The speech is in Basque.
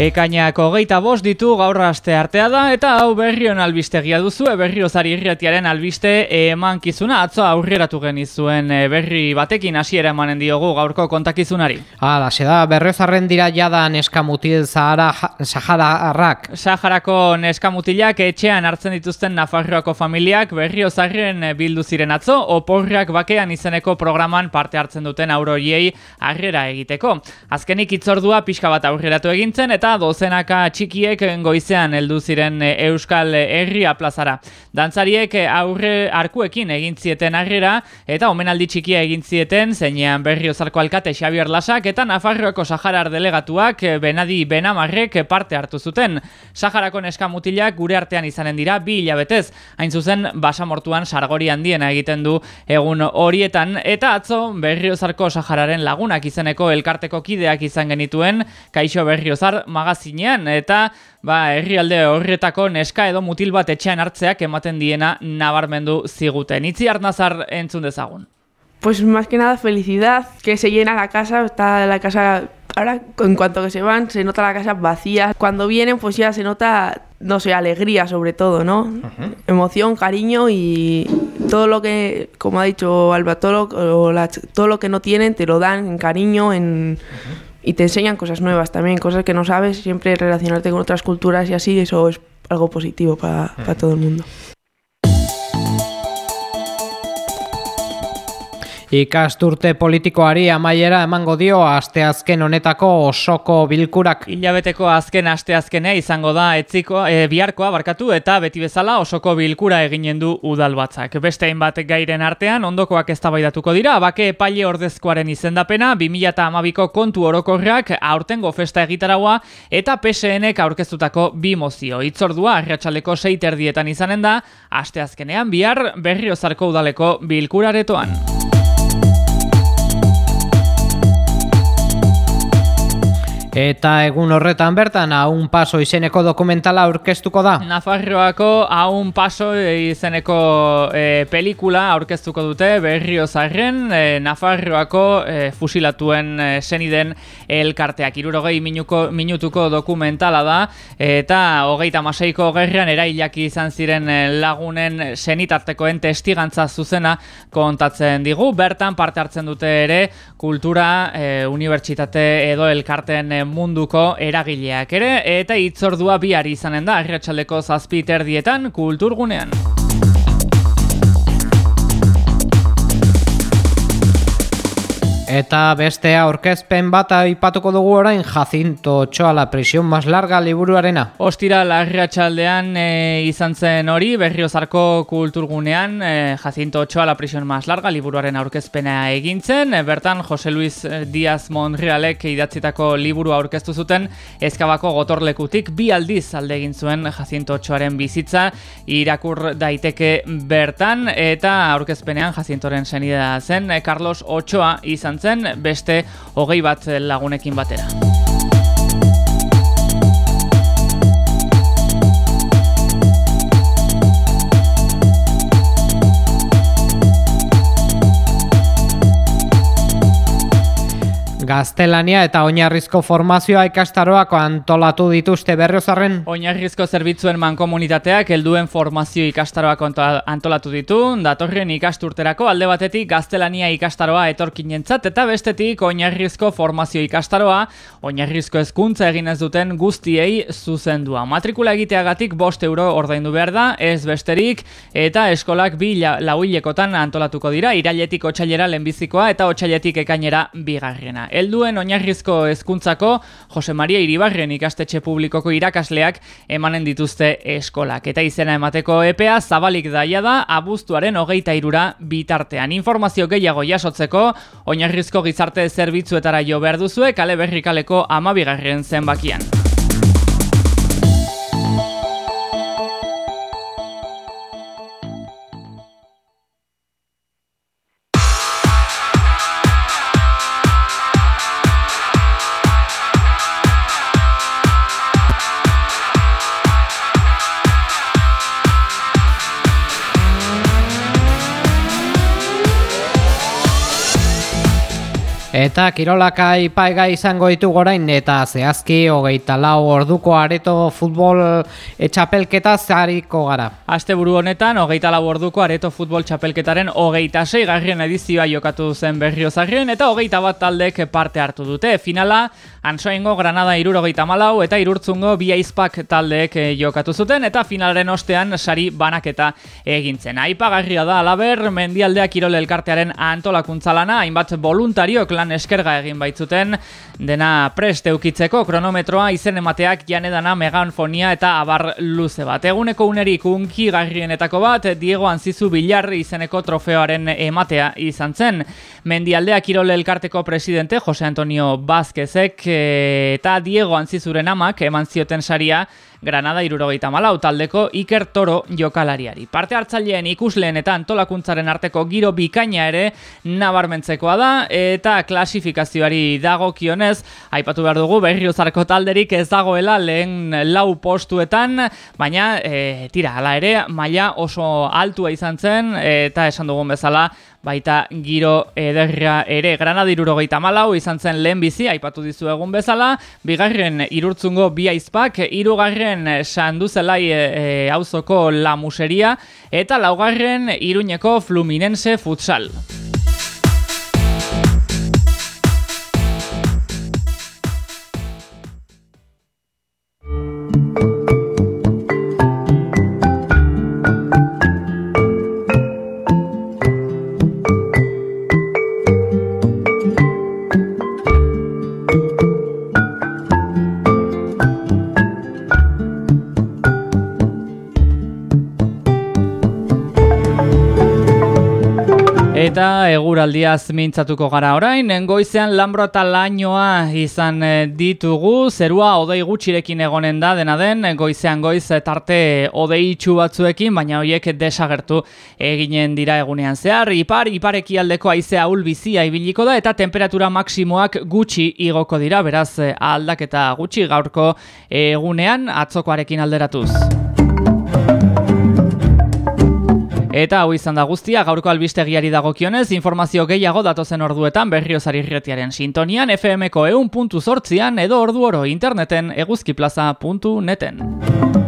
Ekainak hogeita bost ditu gaur aste artea da eta hau berrion albistegia duzu berriozari irratiaren albiste emankizuna atzo aurreratu genizuen e, berri batekin hasiera emanen diogu gaurko kontakizunari. Hala, da berriozarren dira jada neskamutil Sahara Sahararrak. Saharako neskamutilak etxean hartzen dituzten Nafarroako familiak berriozarren bildu ziren atzo oporrak bakean izeneko programan parte hartzen duten auroriei harrera egiteko. Azkenik itzordua pixka bat aurreratu egintzen eta dozenaka txikiek goizean heldu ziren e, Euskal Herria plazara. Dantzariek aurre arkuekin egin zieten harrera eta omenaldi txikia egin zieten zeinean Berriozarko alkate Xabier Lasak eta Nafarroako Saharar delegatuak e, Benadi Benamarrek parte hartu zuten. Saharako neska mutilak gure artean izanen dira bi hilabetez. Hain zuzen basamortuan sargori handiena egiten du egun horietan eta atzo Berriozarko Sahararen lagunak izeneko elkarteko kideak izan genituen Kaixo Berriozar magazinean eta ba herrialde horretako neska edo mutil bat etxean hartzeak ematen diena nabarmendu ziguten. Itzi Arnazar entzun dezagun. Pues más que nada felicidad, que se llena la casa, está la casa ahora en cuanto que se van se nota la casa vacía. Cuando vienen pues ya se nota no sé, alegría sobre todo, ¿no? Uh -huh. Emoción, cariño y todo lo que, como ha dicho Alba, todo lo, la, todo lo que no tienen te lo dan en cariño, en... Uh -huh y te enseñan cosas nuevas también, cosas que no sabes, siempre relacionarte con otras culturas y así, eso es algo positivo para, para todo el mundo. Ikasturte politikoari amaiera emango dio asteazken honetako osoko bilkurak. Ilabeteko azken asteazkenea izango da etziko e, biharkoa barkatu eta beti bezala osoko bilkura eginen du udalbatzak. Beste hainbat gairen artean ondokoak eztabaidatuko dira, bake epaile ordezkoaren izendapena 2012ko kontu orokorrak aurtengo festa egitaragua eta PSNek aurkeztutako bi mozio. Itzordua arratsaleko 6 erdietan izanen da asteazkenean bihar Berriozarko udaleko bilkuraretoan. Eta egun horretan bertan haun paso izeneko dokumentala aurkeztuko da. Nafarroako haun paso izeneko e, pelikula aurkeztuko dute berriozarren e, Nafarroako e, fusilatuen e, seniden elkarteak. Irurogei minuko, minutuko dokumentala da eta hogeita maseiko gerrian erailak izan ziren lagunen senitartekoen testigantza zuzena kontatzen digu. Bertan parte hartzen dute ere kultura, e, unibertsitate edo elkarten munduko eragileak ere eta hitzordua bihar izanen da arratsaldeko 7 erdietan kulturgunean. Eta beste aurkezpen bat aipatuko dugu orain Jacinto Ochoa la prisión más larga liburuarena. Ostira larratsaldean e, izan zen hori Berriozarko kulturgunean e, Jacinto Ochoa la prisión más larga liburuaren aurkezpena egintzen. E, bertan Jose Luis Díaz Monrealek idatzitako liburu aurkeztu zuten Ezkabako gotorlekutik bi aldiz alde egin zuen Jacinto Ochoaren bizitza irakur daiteke bertan eta aurkezpenean Jacintoren senidea zen Carlos Ochoa izan zen beste hogei bat lagunekin batera. Gaztelania eta oinarrizko formazioa ikastaroako antolatu dituzte berriozarren. Oinarrizko zerbitzuen mankomunitateak helduen formazio ikastaroak antolatu ditu, datorren ikasturterako alde batetik gaztelania ikastaroa etorkinentzat eta bestetik oinarrizko formazio ikastaroa, oinarrizko hezkuntza egin ez duten guztiei zuzendua. Matrikula egiteagatik bost euro ordaindu behar da, ez besterik, eta eskolak bi lauilekotan antolatuko dira, irailetik otxailera lehenbizikoa eta otxailetik ekainera bigarrena helduen oinarrizko hezkuntzako Jose Maria Iribarren ikastetxe publikoko irakasleak emanen dituzte eskolak. Eta izena emateko EPA zabalik daia da abuztuaren hogeita irura bitartean. Informazio gehiago jasotzeko oinarrizko gizarte zerbitzuetara jo behar duzue kale berrikaleko amabigarren zenbakian. Eta kirolaka ipaiga izango ditu gorain eta zehazki hogeita lau orduko areto futbol txapelketa zariko gara. Aste buru honetan, hogeita lau orduko areto futbol txapelketaren hogeita sei garrien edizioa jokatu zen berrio zarrien eta hogeita bat taldek parte hartu dute. Finala, Ansoengo Granada irurogeita malau eta irurtzungo bi aizpak taldeek jokatu zuten eta finalaren ostean sari banaketa egintzen. Aipagarria da alaber, mendialdea kirol elkartearen antolakuntzalana, hainbat voluntariok lan eskerga egin baitzuten dena prest eukitzeko kronometroa izen emateak janedana meganfonia eta abar luze bat. Eguneko unerik unki garrienetako bat Diego Anzizu Bilar izeneko trofeoaren ematea izan zen. Mendialdea Kirol Elkarteko presidente Jose Antonio Vázquezek eh, eta Diego Anzizuren amak eman zioten saria Granada irurogeita malau taldeko Iker Toro jokalariari. Parte hartzaileen ikusleen eta antolakuntzaren arteko giro bikaina ere nabarmentzekoa da eta klasifikazioari dago kionez, aipatu behar dugu berriozarko talderik ez dagoela lehen lau postuetan, baina e, tira, ala ere, maila oso altua izan zen eta esan dugun bezala baita giro ederra ere Granadiru hogeita malau izan zen lehen bizi, aipatu dizu egun bezala, bigarren irurtzungo bi aizpak, irugarren sanduzelai e, e, auzoko la museria, eta laugarren iruñeko fluminense futsal. Eta eguraldiaz mintzatuko gara orain, goizean lambro eta lainoa izan eh, ditugu, zerua odei gutxirekin egonen da dena den, goizean goiz tarte odei batzuekin, baina horiek desagertu eginen dira egunean zehar. Ipar, ipareki aldeko aizea ulbizia ibiliko da eta temperatura maksimoak gutxi igoko dira, beraz aldaketa gutxi gaurko egunean atzokoarekin alderatuz. Eta hau izan da guztia, gaurko albistegiari dagokionez, informazio gehiago datozen orduetan berriozari irretiaren sintonian, FMko eun puntu edo ordu oro interneten eguzkiplaza.neten.